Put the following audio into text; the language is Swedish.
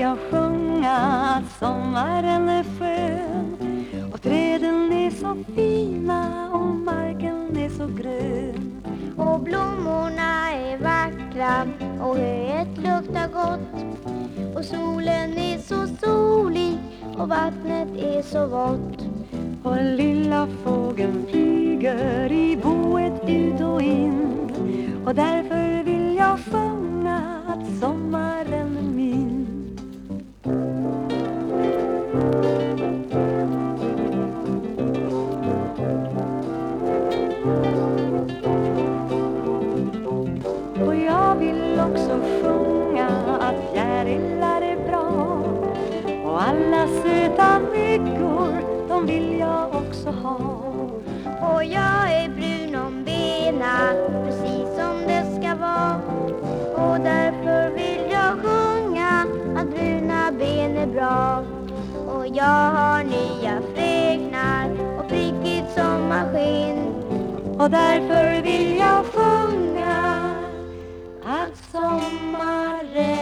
jag sjunga att sommaren är skön. Och träden är så fina och marken är så grön. Och blommorna är vackra och höet luktar gott. Och solen är så solig och vattnet är så vått. Och lilla fågeln flyger i boet ut och in. Och därför vill också sjunga att fjärilar är bra. Och alla söta myggor, de vill jag också ha. Och jag är brun om bena, precis som det ska vara. Och därför vill jag sjunga att bruna ben är bra. Och jag har nya fräknar och prickigt som maskin Och därför vill jag sjunga sommaren